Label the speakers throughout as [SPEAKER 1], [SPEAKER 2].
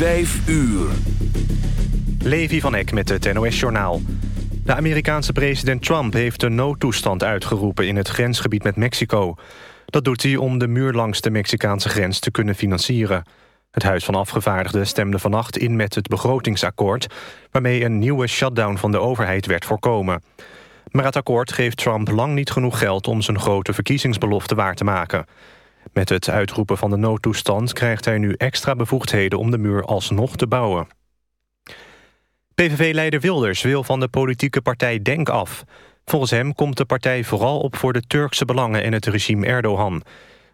[SPEAKER 1] Vijf uur.
[SPEAKER 2] Levi van Eck met het NOS-journaal. De Amerikaanse president Trump heeft een noodtoestand uitgeroepen... in het grensgebied met Mexico. Dat doet hij om de muur langs de Mexicaanse grens te kunnen financieren. Het Huis van Afgevaardigden stemde vannacht in met het begrotingsakkoord... waarmee een nieuwe shutdown van de overheid werd voorkomen. Maar het akkoord geeft Trump lang niet genoeg geld... om zijn grote verkiezingsbelofte waar te maken... Met het uitroepen van de noodtoestand krijgt hij nu extra bevoegdheden om de muur alsnog te bouwen. PVV-leider Wilders wil van de politieke partij Denk af. Volgens hem komt de partij vooral op voor de Turkse belangen en het regime Erdogan.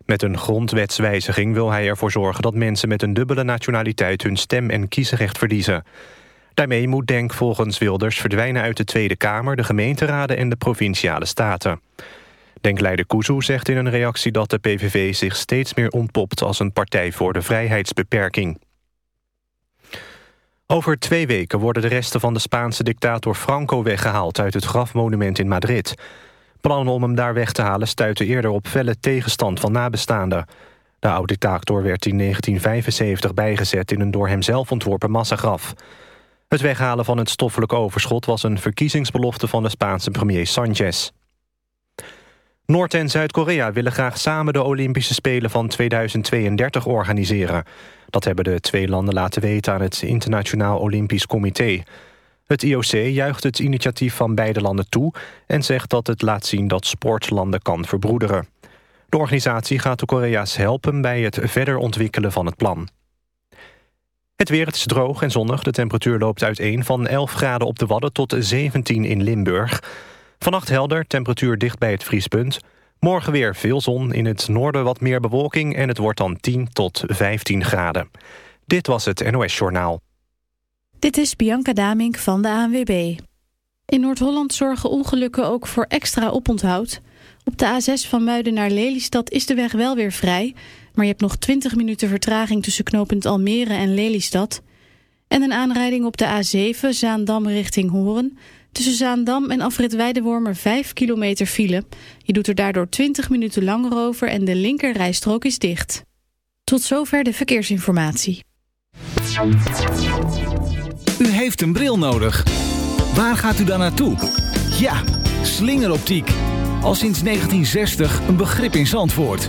[SPEAKER 2] Met een grondwetswijziging wil hij ervoor zorgen dat mensen met een dubbele nationaliteit hun stem- en kiesrecht verliezen. Daarmee moet Denk volgens Wilders verdwijnen uit de Tweede Kamer, de gemeenteraden en de provinciale staten. Denkleider Kuzu zegt in een reactie dat de PVV zich steeds meer ontpopt als een partij voor de vrijheidsbeperking. Over twee weken worden de resten van de Spaanse dictator Franco weggehaald uit het grafmonument in Madrid. Plannen om hem daar weg te halen stuiten eerder op felle tegenstand van nabestaanden. De oud-dictator werd in 1975 bijgezet in een door hemzelf ontworpen massagraf. Het weghalen van het stoffelijk overschot was een verkiezingsbelofte van de Spaanse premier Sanchez. Noord- en Zuid-Korea willen graag samen de Olympische Spelen van 2032 organiseren. Dat hebben de twee landen laten weten aan het Internationaal Olympisch Comité. Het IOC juicht het initiatief van beide landen toe... en zegt dat het laat zien dat sportlanden kan verbroederen. De organisatie gaat de Korea's helpen bij het verder ontwikkelen van het plan. Het weer, is droog en zonnig. De temperatuur loopt uiteen van 11 graden op de Wadden tot 17 in Limburg... Vannacht helder, temperatuur dicht bij het vriespunt. Morgen weer veel zon, in het noorden wat meer bewolking... en het wordt dan 10 tot 15 graden. Dit was het NOS Journaal.
[SPEAKER 3] Dit is Bianca Damink van de ANWB. In Noord-Holland zorgen ongelukken ook voor extra oponthoud. Op de A6 van Muiden naar Lelystad is de weg wel weer vrij... maar je hebt nog 20 minuten vertraging tussen knooppunt Almere en Lelystad... En een aanrijding op de A7, Zaandam richting Horen. Tussen Zaandam en afrit Weidewormer 5 kilometer file. Je doet er daardoor 20 minuten langer over en de linkerrijstrook is dicht. Tot zover de verkeersinformatie.
[SPEAKER 4] U heeft een bril nodig. Waar gaat u dan naartoe? Ja, slingeroptiek. Al sinds 1960 een begrip in Zandvoort.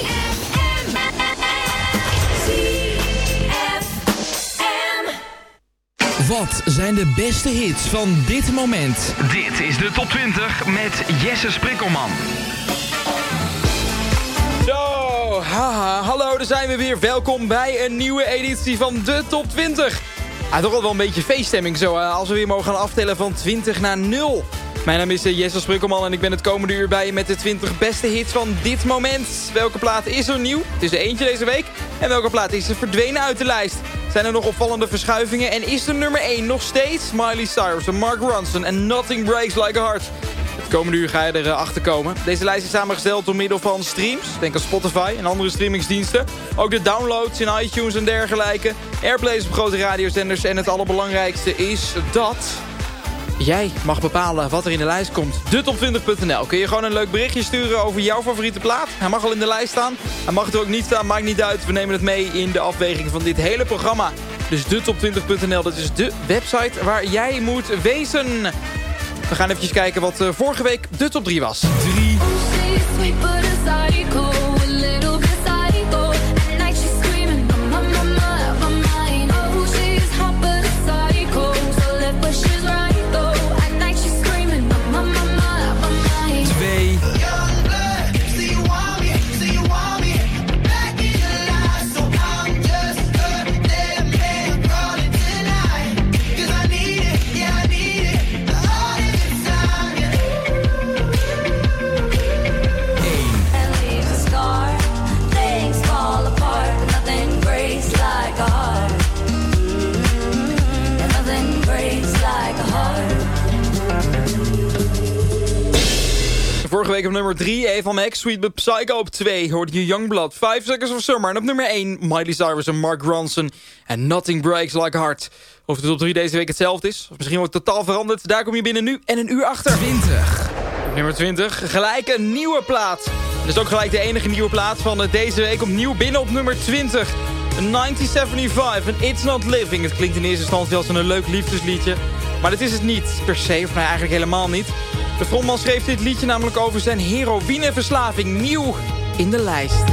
[SPEAKER 5] Wat zijn de beste hits van dit moment?
[SPEAKER 6] Dit is de top 20 met Jesse Sprikkelman.
[SPEAKER 7] Zo, haha, hallo, daar zijn we weer. Welkom bij een nieuwe editie van de top 20. Ah, toch wel een beetje feeststemming zo, eh, als we weer mogen gaan aftellen van 20 naar 0. Mijn naam is eh, Jesse Sprukkelman en ik ben het komende uur bij je met de 20 beste hits van dit moment. Welke plaat is er nieuw? Het is er eentje deze week. En welke plaat is er verdwenen uit de lijst? Zijn er nog opvallende verschuivingen? En is de nummer 1 nog steeds Miley Cyrus en Mark Ronson en Nothing Breaks Like a Heart? Het komende uur ga je erachter komen. Deze lijst is samengesteld door middel van streams. Denk aan Spotify en andere streamingsdiensten. Ook de downloads in iTunes en dergelijke. Airplays op grote radiozenders. En het allerbelangrijkste is dat... Jij mag bepalen wat er in de lijst komt. Detop20.nl. Kun je gewoon een leuk berichtje sturen over jouw favoriete plaat. Hij mag al in de lijst staan. Hij mag er ook niet staan, maakt niet uit. We nemen het mee in de afweging van dit hele programma. Dus detop20.nl, dat is de website waar jij moet wezen. We gaan even kijken wat uh, vorige week de top 3 was. 3. Vorige week op nummer 3, Eva Max, Sweet But Psycho op 2. Hoorde je Youngblood, 5 Seconds of Summer. En op nummer 1, Miley Cyrus en Mark Ronson. En Nothing Breaks Like Heart. Of de top 3 deze week hetzelfde is, of misschien wordt het totaal veranderd. Daar kom je binnen nu en een uur achter.
[SPEAKER 5] 20.
[SPEAKER 7] Op nummer 20, gelijk een nieuwe plaat. Dat is ook gelijk de enige nieuwe plaat van deze week. Opnieuw binnen op nummer 20. 1975 en It's Not Living. Het klinkt in eerste instantie als een leuk liefdesliedje. Maar dat is het niet per se, of nou eigenlijk helemaal niet. De frontman schreef dit liedje namelijk over zijn heroïneverslaving. Nieuw in de lijst.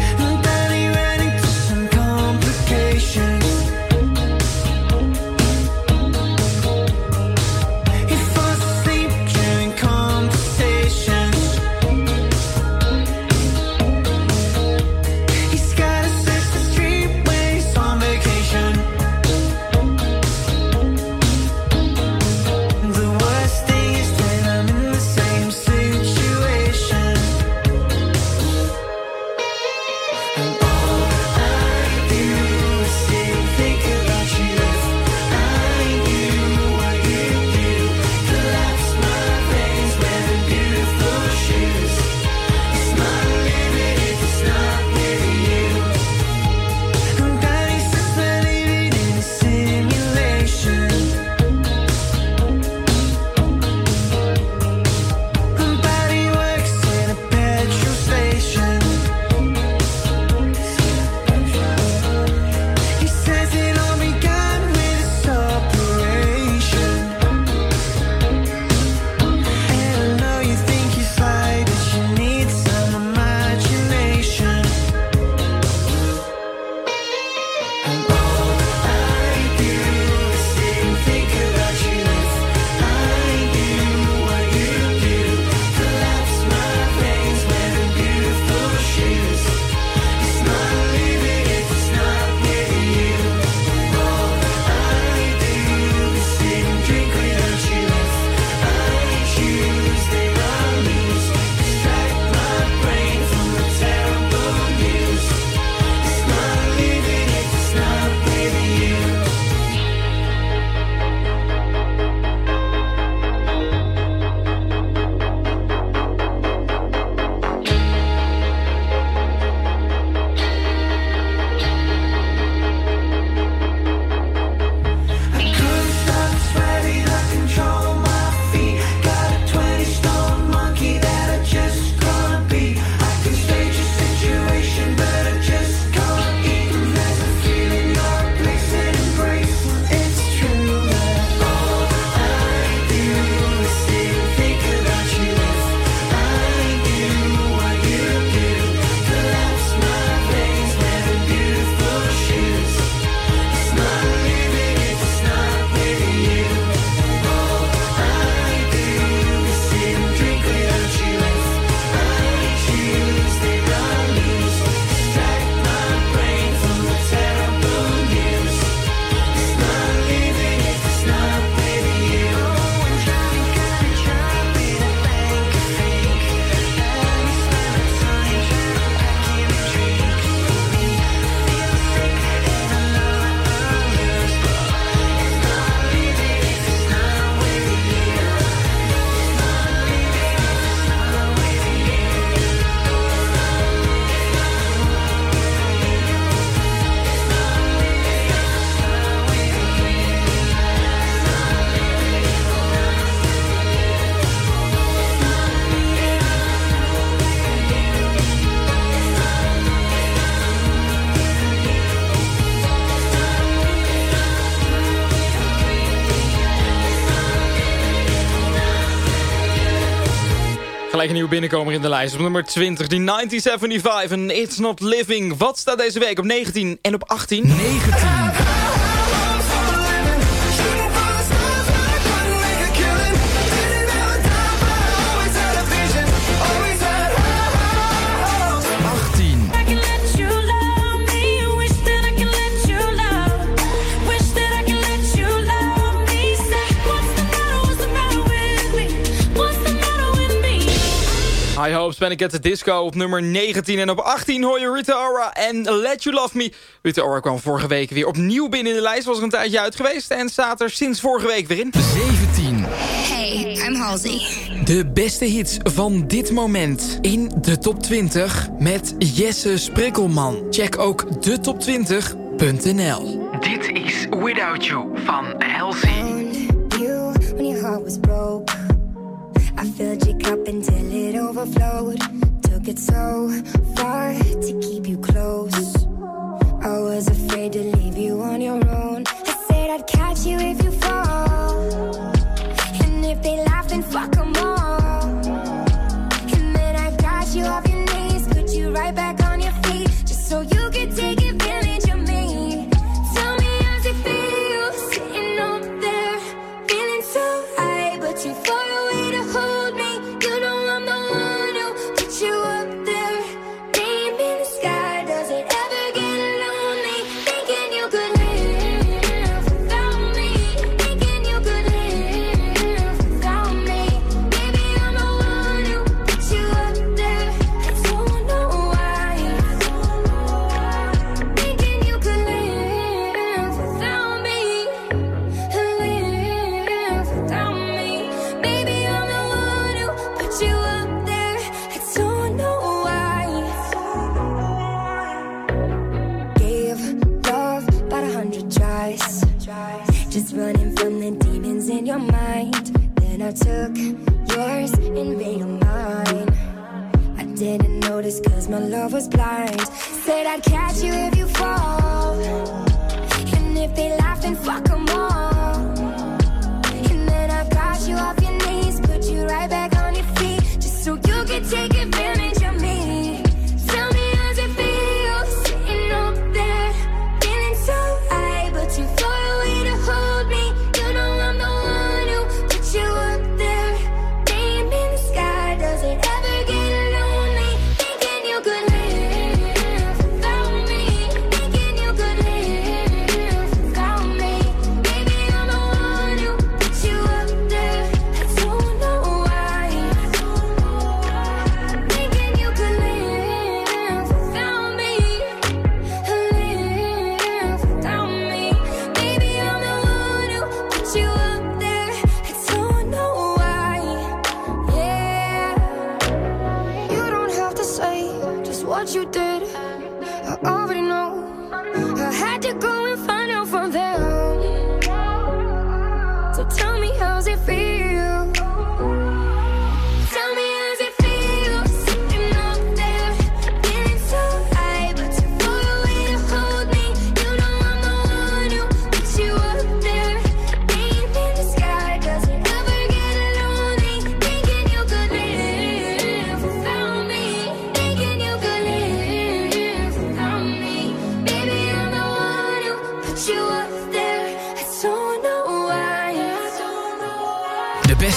[SPEAKER 7] Gelijk een nieuwe binnenkomer in de lijst. Op nummer 20, die 1975 en It's Not Living. Wat staat deze week op 19 en op 18?
[SPEAKER 5] 19.
[SPEAKER 7] High Hopes, Panic at the Disco op nummer 19. En op 18 hoor je Rita Ora en Let You Love Me. Rita Ora kwam vorige week weer opnieuw binnen in de lijst. Was er een tijdje uit geweest en staat er sinds vorige week weer in.
[SPEAKER 5] 17.
[SPEAKER 8] Hey, I'm Halsey.
[SPEAKER 5] De beste hits van dit moment in de top 20 met Jesse Sprikkelman. Check ook de top 20.nl.
[SPEAKER 6] Dit is Without You van Halsey.
[SPEAKER 9] you when your heart was broke. I filled your cup until overflowed. Took it so far to keep you close. I was afraid to leave you on your own. I said I'd catch you if you fall. And if they laugh, then fuck them all.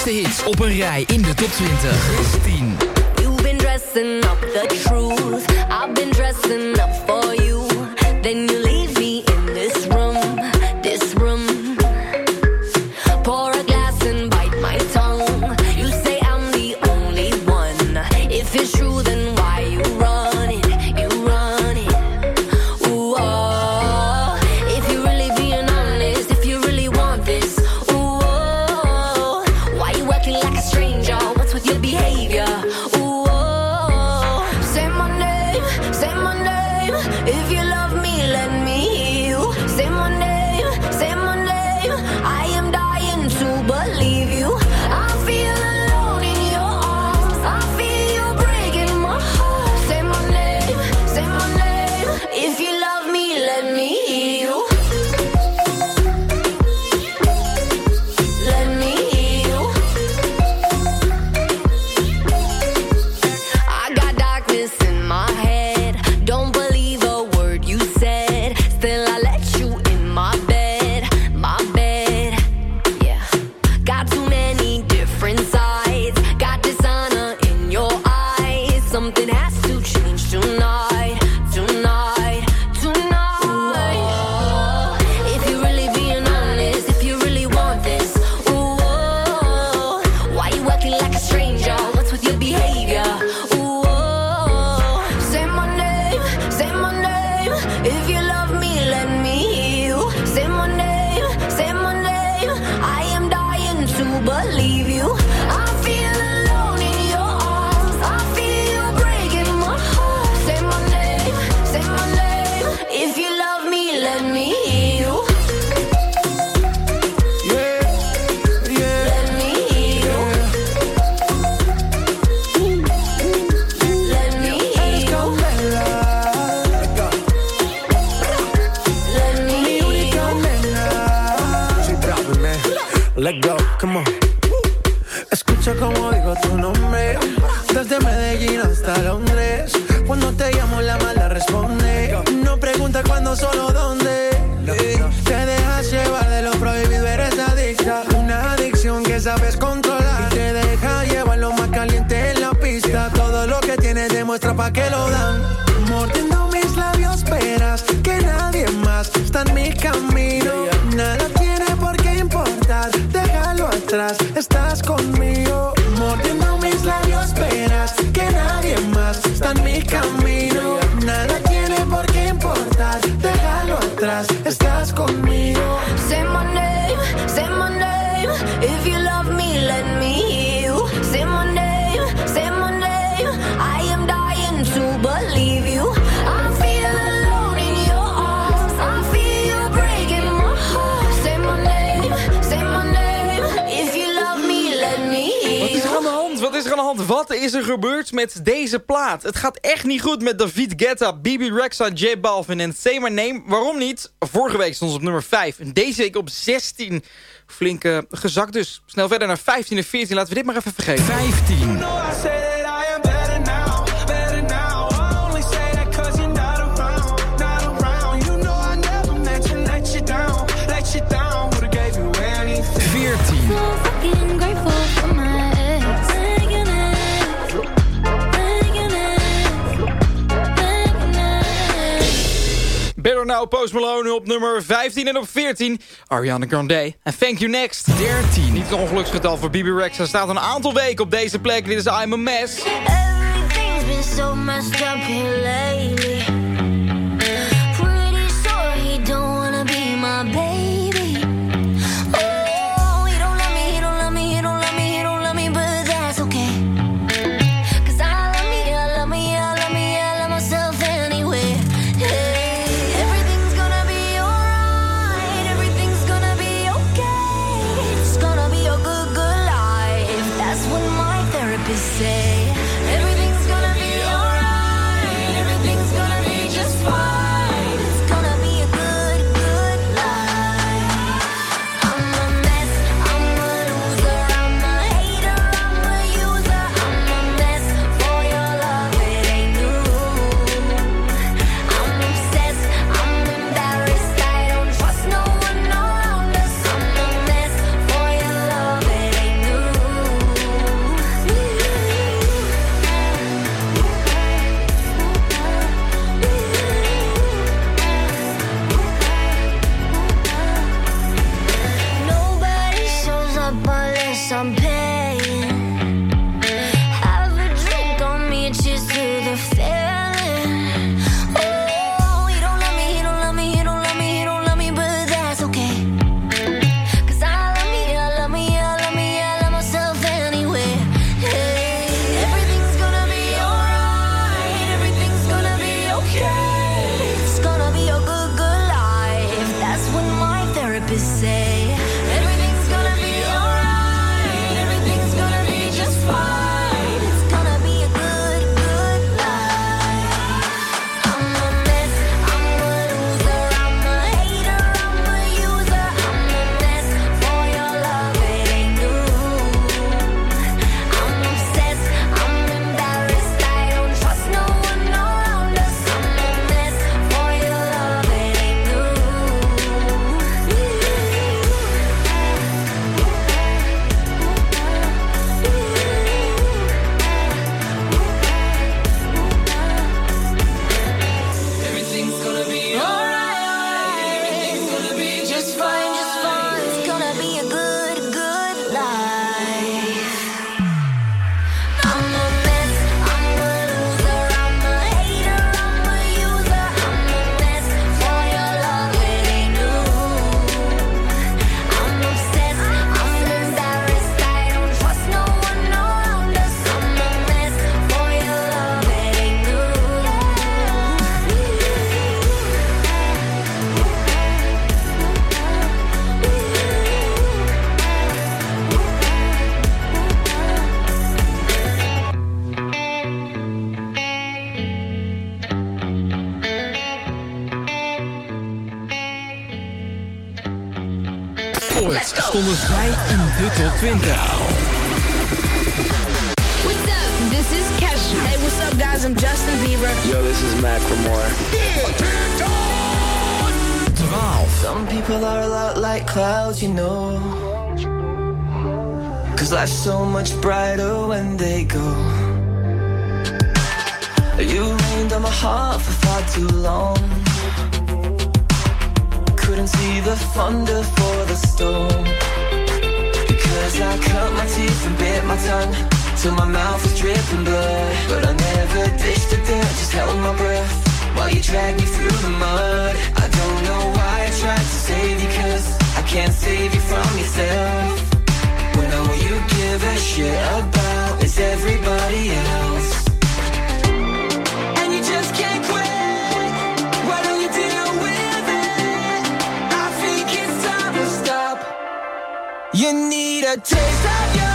[SPEAKER 5] grootste hits op een rij in de top 20. 10.
[SPEAKER 10] You've been dressing up the truth. I've been dressing up
[SPEAKER 11] If you love me
[SPEAKER 12] que lo dan.
[SPEAKER 7] is er gebeurd met deze plaat? Het gaat echt niet goed met David Guetta, Bibi Rexa, J Balvin en Say My Name. Waarom niet? Vorige week stond ze op nummer 5 en deze week op 16. Flinke gezakt dus. Snel verder naar 15 en 14. Laten we dit maar even vergeten.
[SPEAKER 13] 15.
[SPEAKER 7] nou Post Malone op nummer 15 en op 14. Ariana Grande en Thank You Next.
[SPEAKER 13] 13.
[SPEAKER 7] Niet het ongeluksgetal voor Bibi Rex. Er staat een aantal weken op deze plek. Dit is I'm a Mess.
[SPEAKER 11] Everything's so up.
[SPEAKER 14] Is
[SPEAKER 15] Macklemore.
[SPEAKER 5] 12.
[SPEAKER 16] Some people are a lot like clouds, you know. Cause life's so much brighter when they go. You rained on my heart for far too long. Couldn't see the thunder for the storm. Because I cut my teeth and bit my tongue. Till my mouth was dripping blood. But I never ditched the dirt, just held my breath. While you dragged me through the mud. I don't know why I tried to save you, cause I can't save you from yourself. When all you give a shit about is everybody else. And you just can't quit. You need a taste of your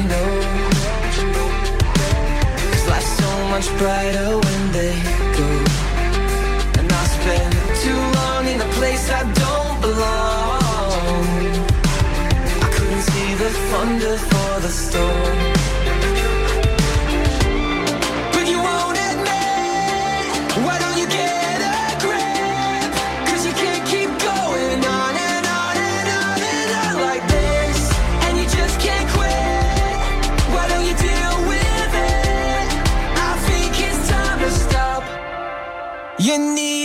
[SPEAKER 16] you know. Cause life's so much brighter when they go. And I spend too long in a place I don't belong. I couldn't see the thunder for the storm.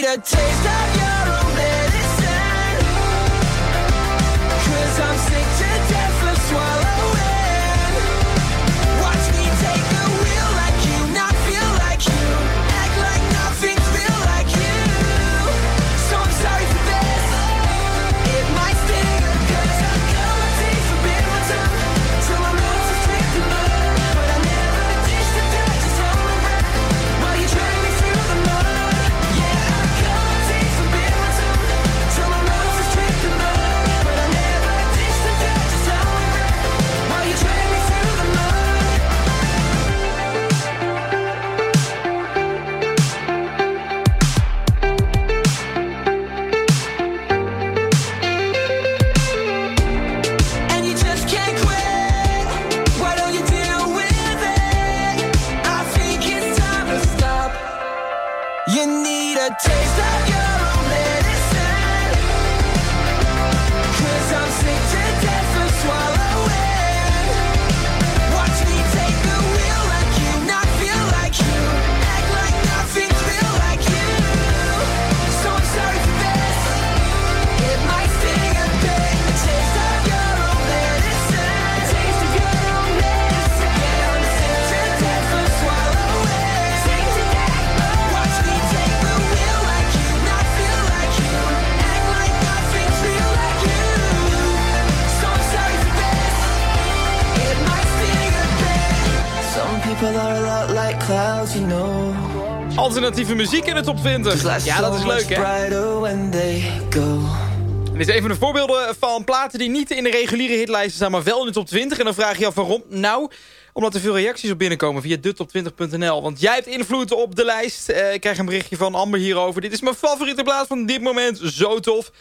[SPEAKER 16] A taste of
[SPEAKER 7] Alternatieve muziek in de top 20. Ja, dat is leuk, hè? Dit is even een voorbeelden van platen die niet in de reguliere hitlijsten staan, maar wel in de top 20. En dan vraag je je af waarom. Nou, omdat er veel reacties op binnenkomen via detop20.nl. Want jij hebt invloed op de lijst. Eh, ik krijg een berichtje van Amber hierover. Dit is mijn favoriete plaat van dit moment. Zo tof.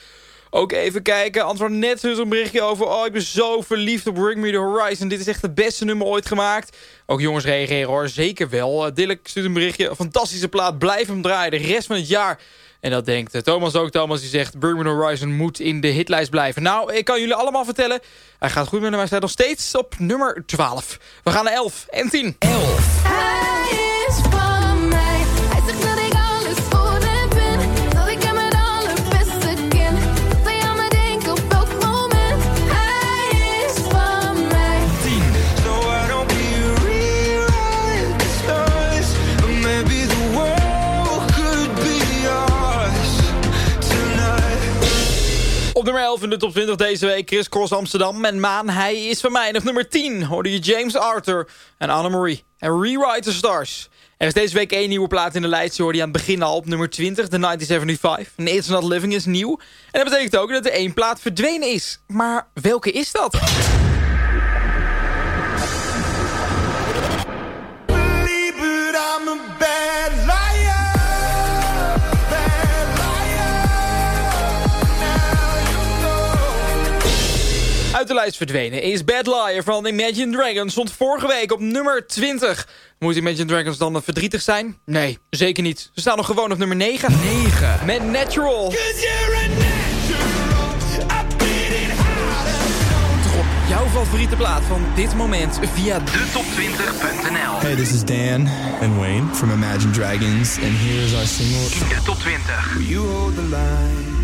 [SPEAKER 7] Ook even kijken. Antoinette stuurt een berichtje over... Oh, ik ben zo verliefd op Bring Me The Horizon. Dit is echt het beste nummer ooit gemaakt. Ook jongens reageren hoor. Zeker wel. Uh, Dilek stuurt een berichtje. Fantastische plaat. Blijf hem draaien. De rest van het jaar. En dat denkt uh, Thomas ook. Thomas die zegt... Bring Me The Horizon moet in de hitlijst blijven. Nou, ik kan jullie allemaal vertellen. Hij gaat goed met hem. Hij staat nog steeds op nummer 12. We gaan naar 11 en 10.
[SPEAKER 5] 11.
[SPEAKER 7] 11 in de top 20 deze week. Chris Cross Amsterdam en Maan, hij is van mij. Nog nummer 10 hoorde je James Arthur en Annemarie. En Rewrite the Stars. Er is deze week één nieuwe plaat in de lijst. Je hoorde die aan het begin al op nummer 20, de 1975. En It's Not Living is nieuw. En dat betekent ook dat er één plaat verdwenen is. Maar welke is dat? Uit de lijst verdwenen is Bad Liar van Imagine Dragons. Stond vorige week op nummer 20. Moet Imagine Dragons dan verdrietig zijn? Nee, zeker niet. Ze staan nog gewoon op nummer 9. 9. Met Natural. Toch op jouw favoriete plaat van dit moment via de top20.nl.
[SPEAKER 15] Hey, this is Dan and Wayne from Imagine Dragons, and here's our single.
[SPEAKER 6] In de top 20.
[SPEAKER 17] Will you hold the line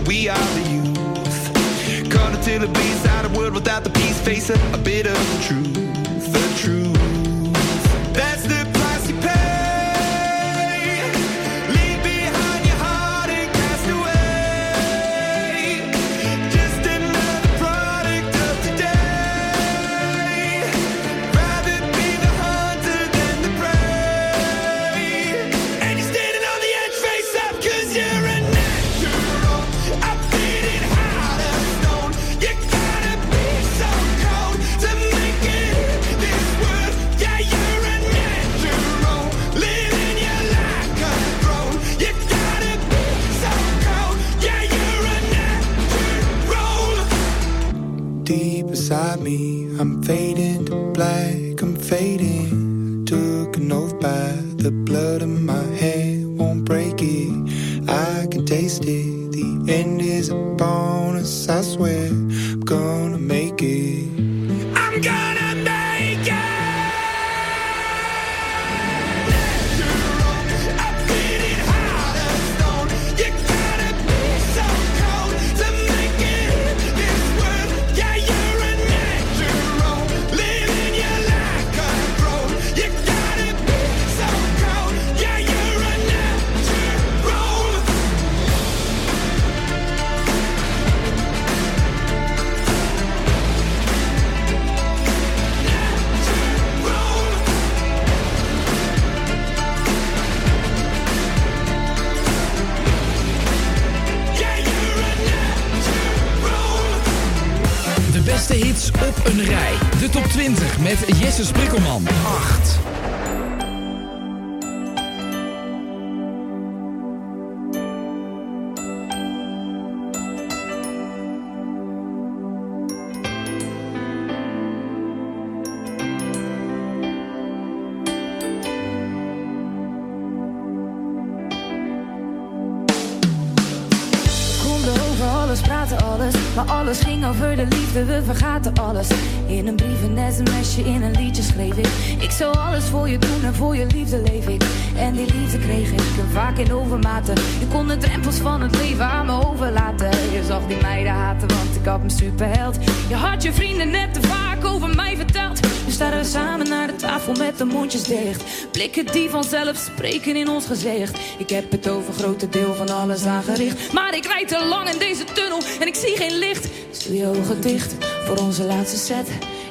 [SPEAKER 17] We are the youth. Caught until it bleeds out a world without the peace, face a, bit of truth, inside me, I'm fading
[SPEAKER 5] een rij. De top 20 met Jesse Sprikkelman. 8.
[SPEAKER 18] Ik. Zou alles voor je doen en voor je liefde leef ik. En die liefde kreeg ik vaak in overmaten. Je kon de drempels van het leven aan me overlaten. Je zag die meiden haten, want ik had me superheld. Je had je vrienden net te vaak over mij verteld. Nu staan we samen naar de tafel met de mondjes dicht. Blikken die vanzelf spreken in ons gezicht. Ik heb het over grote deel van alles aangericht. Maar ik rijd te lang in deze tunnel en ik zie geen licht. Doe je ogen dicht voor onze laatste set.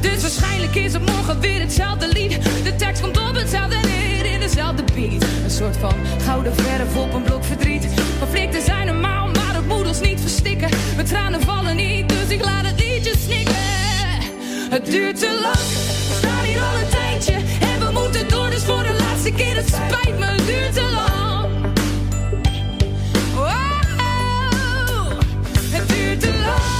[SPEAKER 18] Dus waarschijnlijk is het morgen weer hetzelfde lied. De tekst komt op hetzelfde neer in dezelfde beat. Een soort van gouden verf op een blok verdriet. Conflicten zijn normaal, maar het moet ons niet verstikken. Mijn tranen vallen niet, dus ik laat het liedje snikken. Het duurt te lang, we staan hier al een tijdje. En we moeten door, dus voor de laatste keer, het spijt me, het duurt te lang. Wow, het duurt te lang.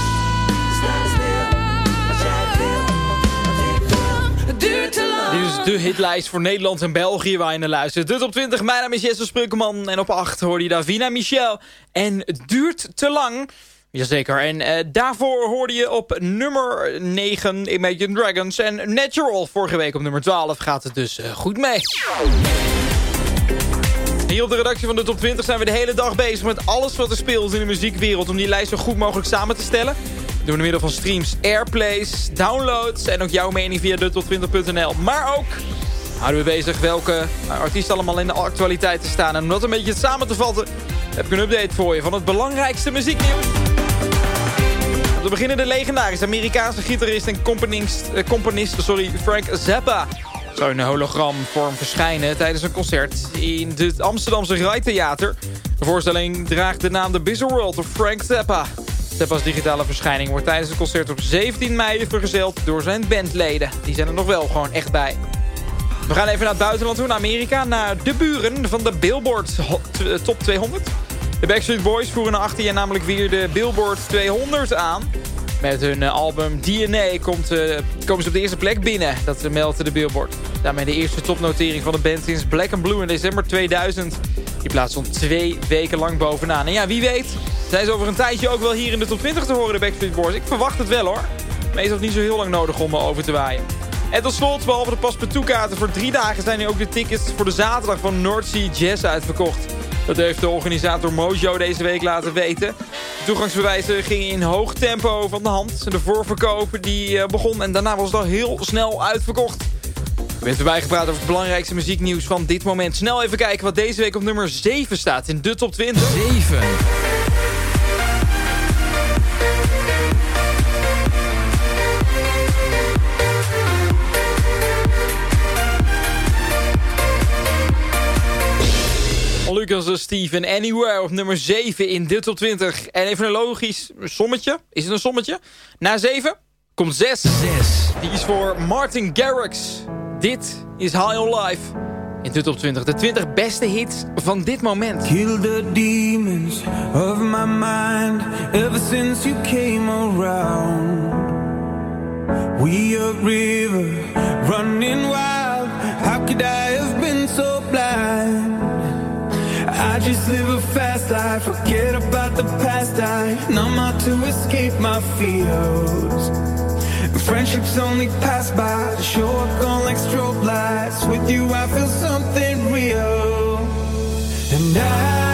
[SPEAKER 7] De hitlijst voor Nederland en België waar je naar luistert. Dus op 20, mijn naam is Jesse Sprukkelman. En op 8 hoorde je Davina Michel. En het duurt te lang. Jazeker. En eh, daarvoor hoorde je op nummer 9 Imagine Dragons. En Natural vorige week op nummer 12 gaat het dus eh, goed mee. Hier op de redactie van de Top 20 zijn we de hele dag bezig met alles wat er speelt in de muziekwereld. Om die lijst zo goed mogelijk samen te stellen. Door middel van streams, airplays, downloads en ook jouw mening via de top20.nl. Maar ook houden we bezig welke artiesten allemaal in de actualiteit te staan. En om dat een beetje samen te vatten, heb ik een update voor je van het belangrijkste muzieknieuws. We beginnen de legendarische Amerikaanse gitarist en componist, eh, sorry, Frank Zappa zou in hologramvorm verschijnen tijdens een concert in het Amsterdamse Rijtheater. De voorstelling draagt de naam The Bizarre World of Frank Zappa. Zappa's digitale verschijning wordt tijdens het concert op 17 mei vergezeld door zijn bandleden. Die zijn er nog wel gewoon echt bij. We gaan even naar het buitenland toe, naar Amerika, naar de buren van de Billboard eh, Top 200. De Backstreet Boys voeren na 18 jaar namelijk weer de Billboard 200 aan. Met hun eh, album DNA komt, eh, komen ze op de eerste plek binnen. Dat eh, meldt de Billboard. Daarmee de eerste topnotering van de band sinds Black and Blue in december 2000. Die plaatst stond twee weken lang bovenaan. En ja, wie weet zijn ze over een tijdje ook wel hier in de top 20 te horen, de Backstreet Boys. Ik verwacht het wel hoor. Meestal niet zo heel lang nodig om me over te waaien. En tot slot, behalve de paspartoutkaarten voor drie dagen... zijn nu ook de tickets voor de zaterdag van North Sea Jazz uitverkocht. Dat heeft de organisator Mojo deze week laten weten. De toegangsbewijzen gingen in hoog tempo van de hand. De voorverkoop die eh, begon en daarna was het al heel snel uitverkocht. Ik ben erbij gepraat over het belangrijkste muzieknieuws van dit moment. Snel even kijken wat deze week op nummer 7 staat in de top 20.
[SPEAKER 19] 7.
[SPEAKER 7] Lucas en Steven Anywhere op nummer 7 in de top 20. En even een logisch sommetje. Is het een sommetje? Na 7 komt 6. 6. Die is voor Martin Garrix. Dit is High on Life. In de top 20. De 20 beste hits van dit moment.
[SPEAKER 16] Kill the demons of my mind ever since you came around. We a river running wild. How could I have been so blind? I just live a fast life, forget about the past. I numb out to escape my fears. Friendships only pass by, show up gone like strobe lights. With you, I feel something real. And I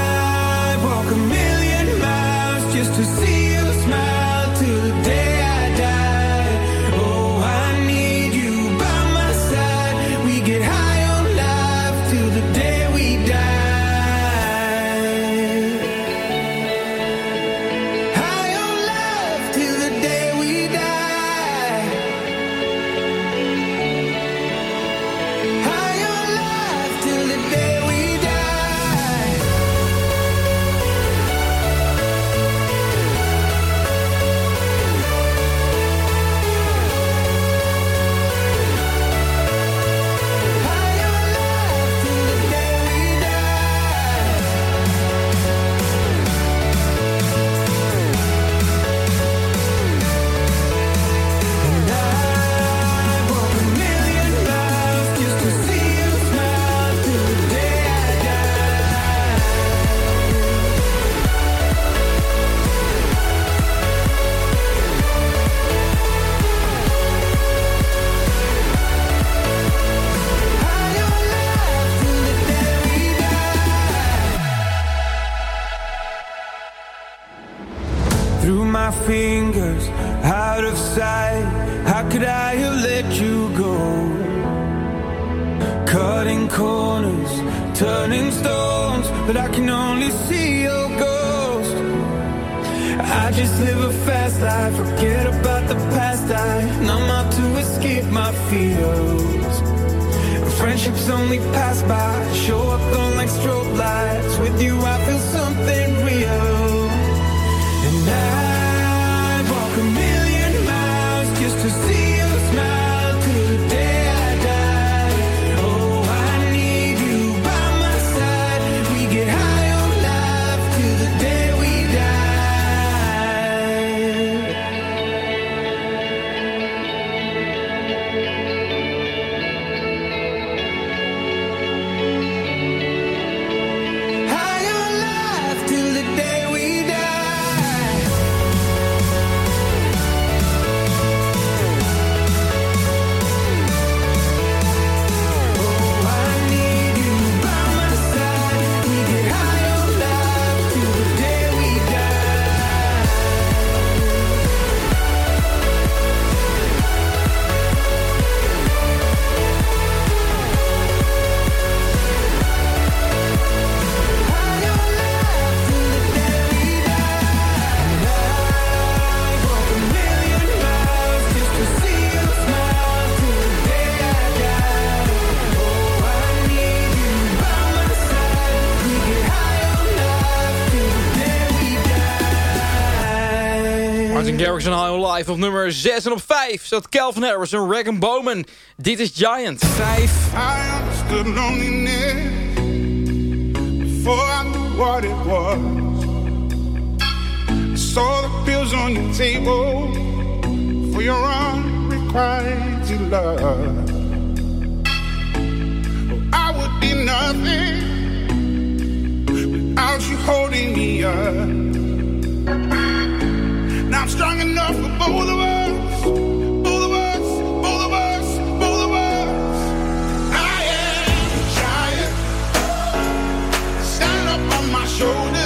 [SPEAKER 20] Live
[SPEAKER 7] op nummer 6. En op 5 zat Calvin Harris en Regan Bowman. Dit is Giant. 5.
[SPEAKER 21] I understood loneliness Before I knew what it was I saw the pills on your table For your unrequited love I would be nothing Without you holding me up I'm strong enough for both of us. Both of us, both of us, both of us. I am a giant. Stand up on my shoulders.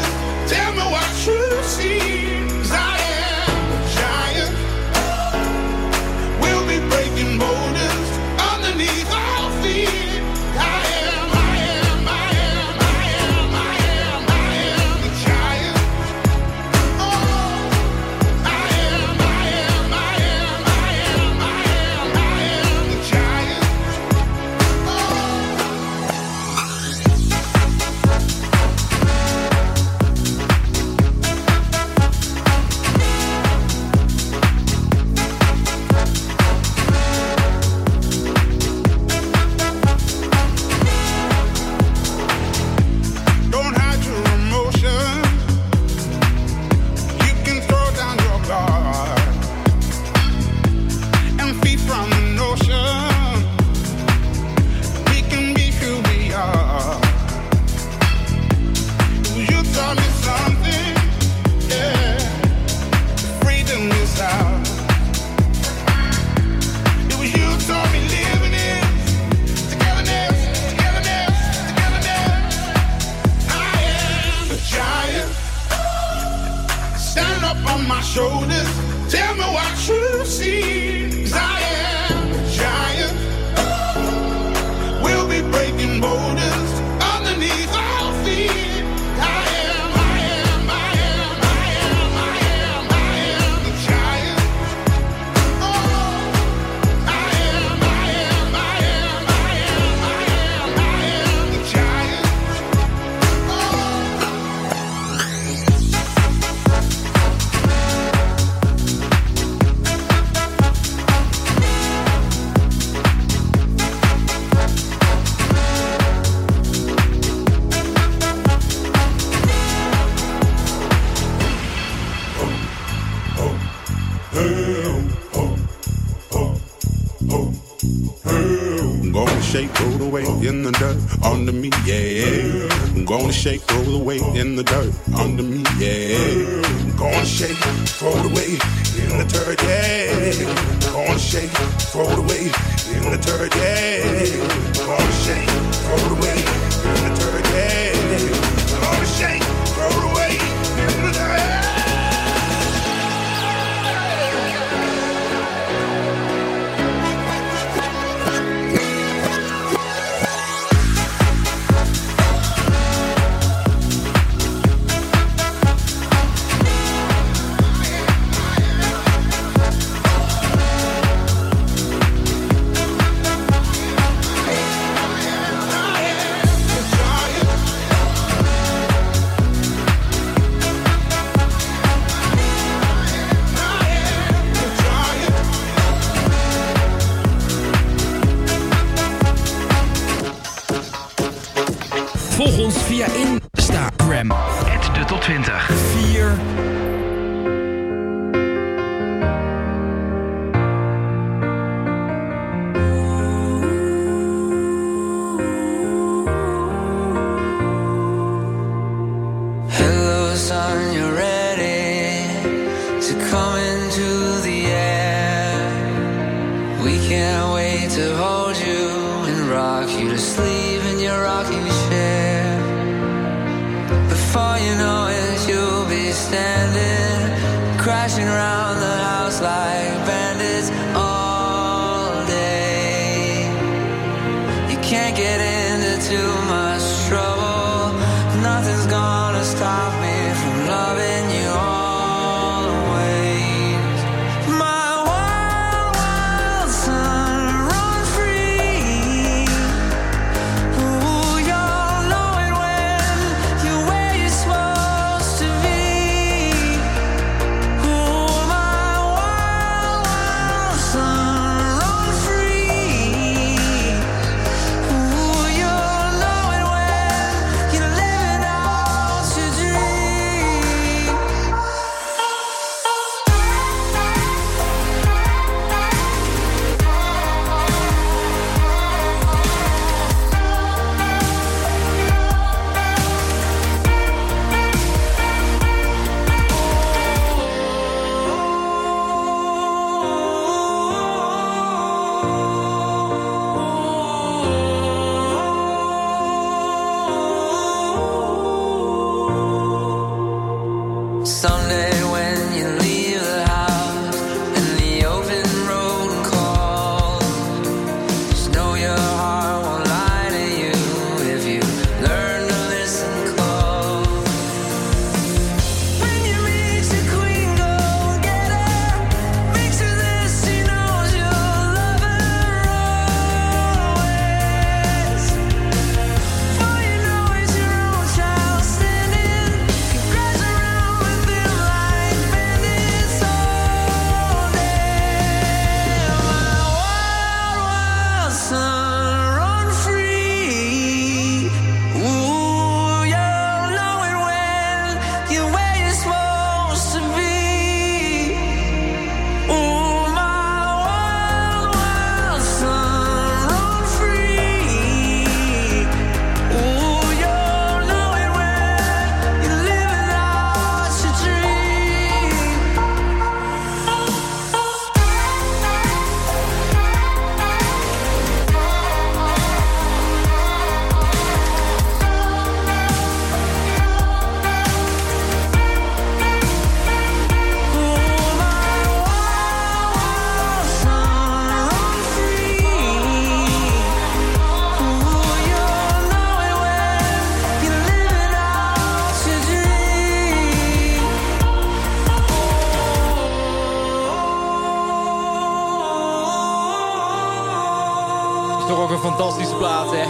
[SPEAKER 7] plaat, hè.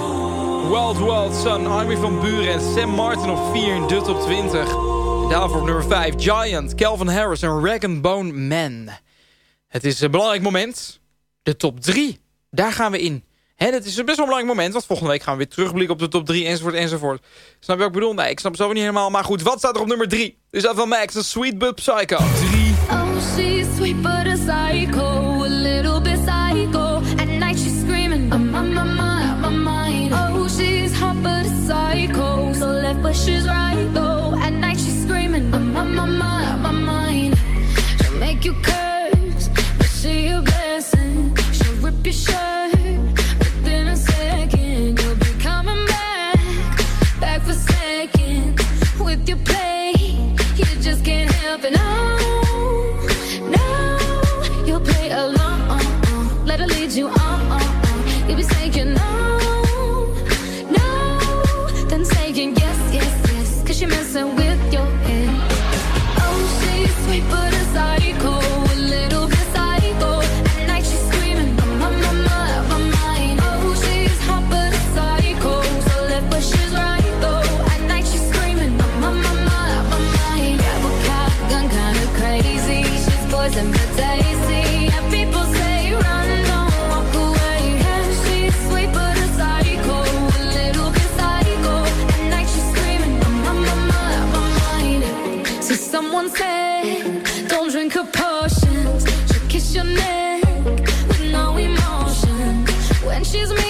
[SPEAKER 7] Wild Wild Sun, Army van Buren en Sam Martin op 4 in Dut op 20. Daarvoor op nummer 5, Giant, Calvin Harris en Rag and Bone Man. Het is een belangrijk moment. De top 3, daar gaan we in. Hè, het is een best wel belangrijk moment, want volgende week gaan we weer terugblikken op de top 3 enzovoort enzovoort. Snap je wat ik bedoel? Nee, ik snap het zo niet helemaal. Maar goed, wat staat er op nummer 3? Dus dat van Max, een oh, Sweet But Psycho. 3.
[SPEAKER 5] Oh, sweet psycho, a little someone said, Don't drink her potions. She'll kiss your neck with no
[SPEAKER 14] emotion when she's
[SPEAKER 5] me.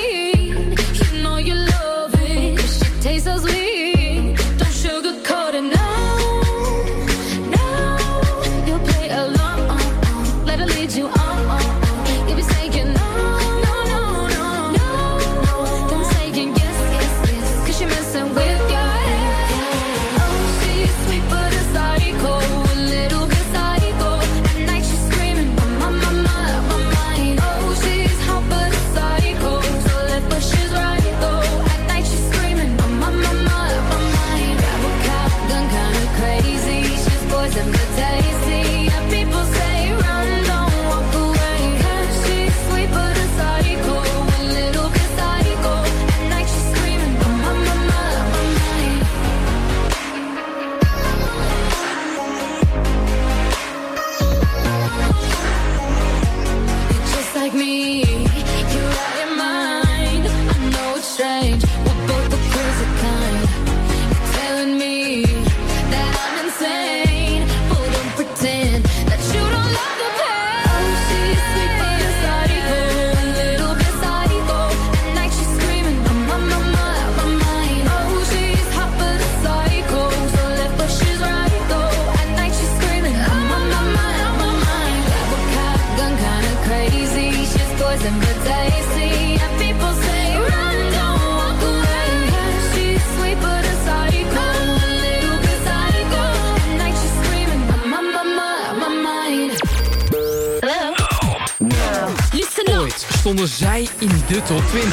[SPEAKER 5] Stonden zij in de top 20.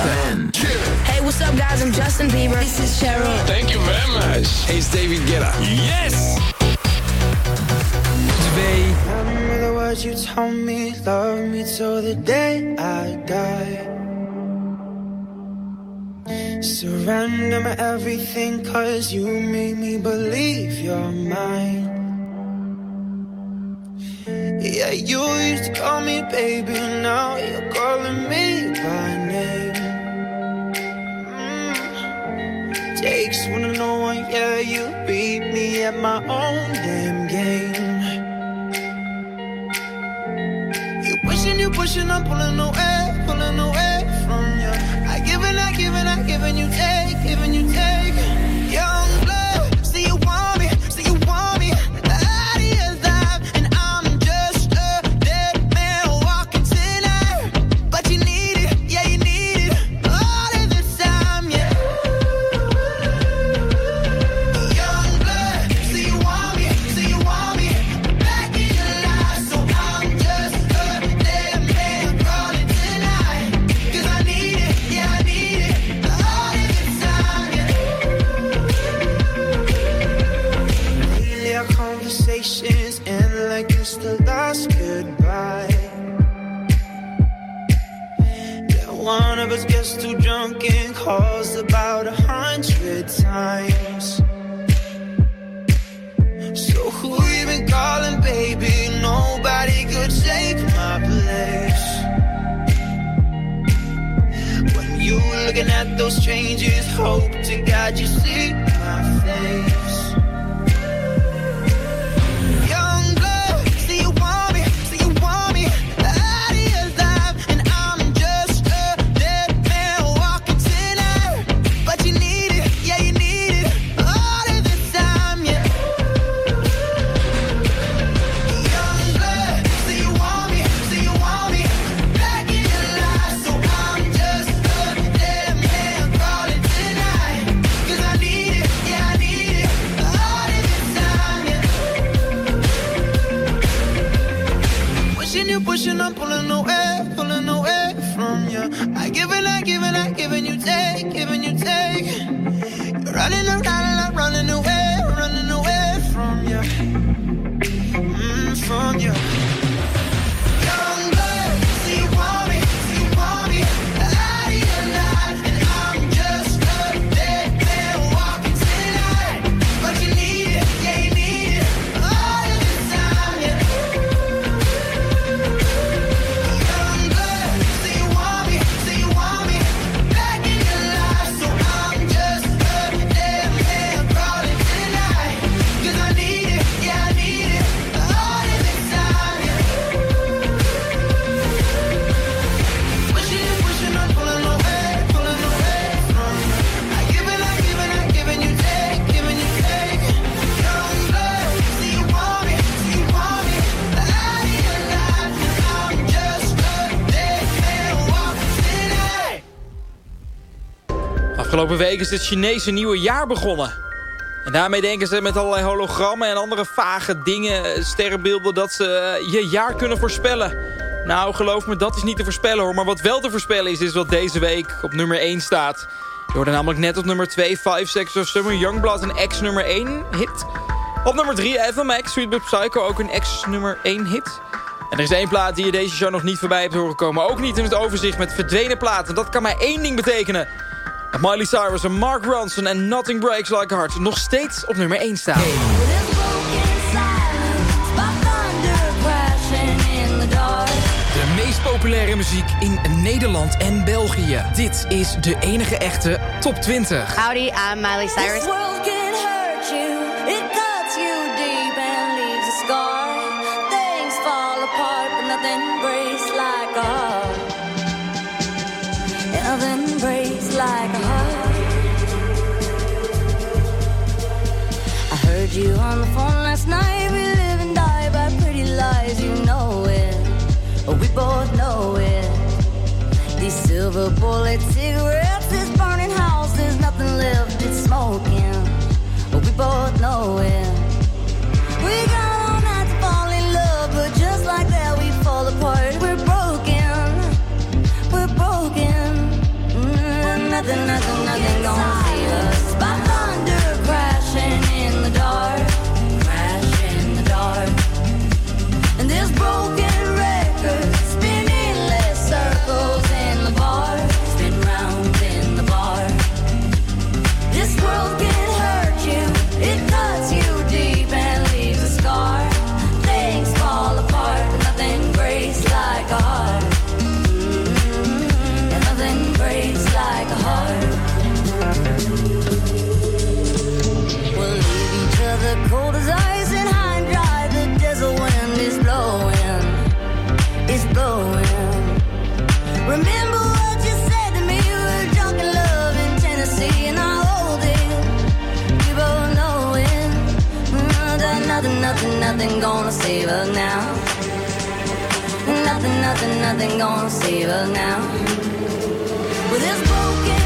[SPEAKER 14] Hey, what's up, guys? I'm Justin Bieber. This is Cheryl.
[SPEAKER 15] Thank you very much. Hey, it's David Guetta. Yes!
[SPEAKER 5] Twee.
[SPEAKER 13] Remember the words you told me, love me till the day I die. Surrender my everything, cause you made me believe you're mine. Yeah, you used to call me baby, now you're calling me by name. Mm. Takes one to know one, yeah, you beat me at my own damn game. You pushing, you pushing, I'm pulling away, pulling away from you. I give I give I give you take, giving you take. Young calls about a hundred times. So who you been calling, baby? Nobody could take my place. When you looking at those strangers, hope to God you see my face.
[SPEAKER 7] Afgelopen week is het Chinese nieuwe jaar begonnen. En daarmee denken ze met allerlei hologrammen en andere vage dingen, eh, sterrenbeelden, dat ze eh, je jaar kunnen voorspellen. Nou, geloof me, dat is niet te voorspellen hoor. Maar wat wel te voorspellen is, is wat deze week op nummer 1 staat. Je hoorde namelijk net op nummer 2 Five Seconds of Summer Youngblood een ex-nummer 1 hit. Op nummer 3 FMX, Sweet Psycho, ook een ex-nummer 1 hit. En er is één plaat die je deze show nog niet voorbij hebt horen komen. Ook niet in het overzicht met verdwenen platen. Dat kan maar één ding betekenen. Miley Cyrus en Mark Ronson en Nothing Breaks Like Heart nog steeds op nummer 1 staan.
[SPEAKER 5] De meest populaire
[SPEAKER 22] muziek in Nederland en België. Dit is de enige echte top 20.
[SPEAKER 23] Howdy, I'm Miley Cyrus.
[SPEAKER 10] you on the phone last night. We live and die by pretty lies, you know it. We both know it. These silver bullet cigarettes, this burning house, there's nothing left, it's smoking. We both know it. nothing, nothing, nothing gonna save us now. With this broken.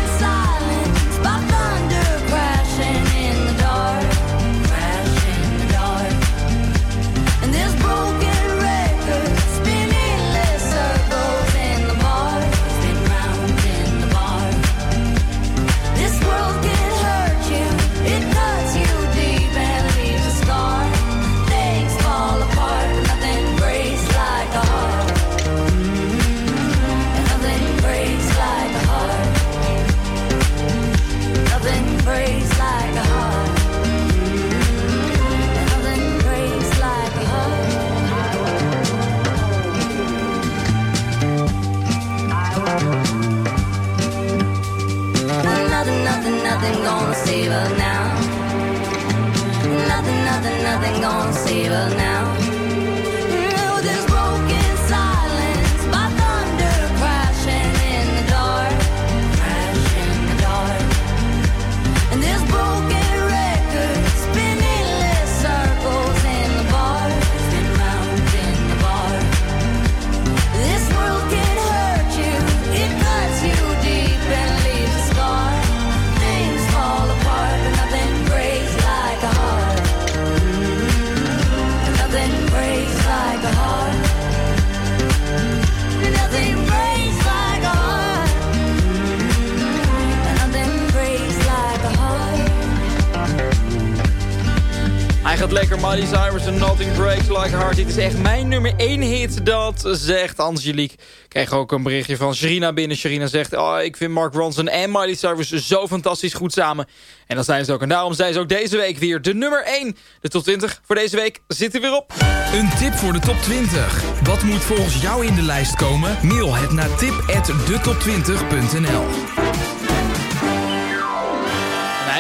[SPEAKER 7] gaat lekker. Miley Cyrus en Nothing Breaks Like Heart. Dit is echt mijn nummer 1 hit, dat zegt Angelique. Ik kreeg ook een berichtje van Sherina binnen. Sherina zegt, oh, ik vind Mark Ronson en Miley Cyrus zo fantastisch goed samen. En dat zijn ze ook. En daarom zijn ze ook deze week weer de nummer 1. De top 20 voor deze week zit er weer op.
[SPEAKER 22] Een tip voor de top 20. Wat moet volgens jou in de lijst komen? Mail het naar tip@detop20.nl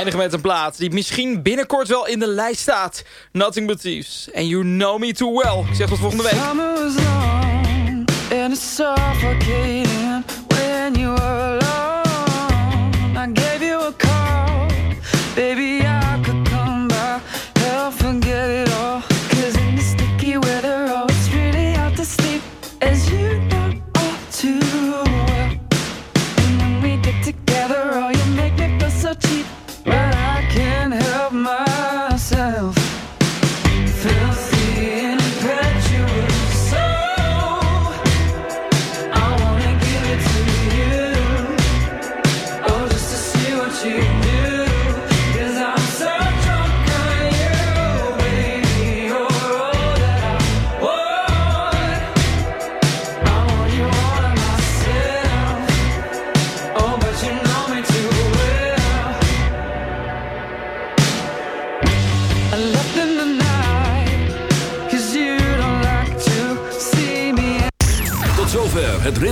[SPEAKER 7] eindigen met een plaat die misschien binnenkort wel in de lijst staat. Nothing But Thieves. And You Know Me Too Well. Ik zeg tot volgende week.
[SPEAKER 16] And when you
[SPEAKER 1] are